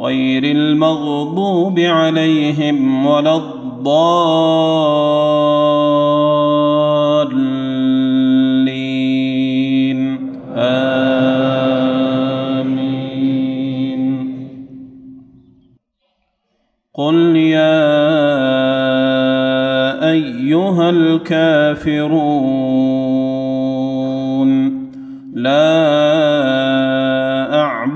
غير المغضوب عليهم ولا الضالين. آمين. قل يا أيها الكافرون لا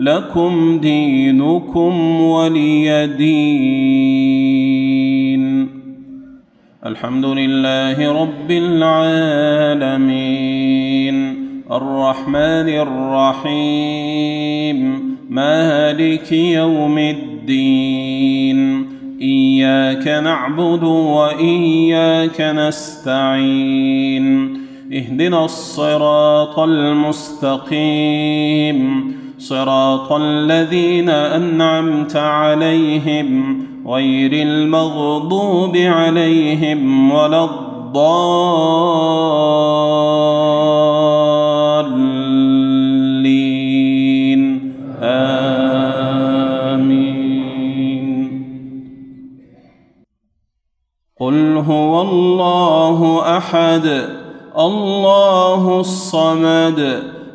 لكم دينكم ولي دين. الحمد لله رب العالمين. الرحمن الرحيم. مالك يوم الدين. إياك نعبد وإياك نستعين. اهدنا الصراط المستقيم. صراط الذين أنعمت عليهم غير المغضوب عليهم ولا الضالين. آمين. قل هو الله أحد الله الصمد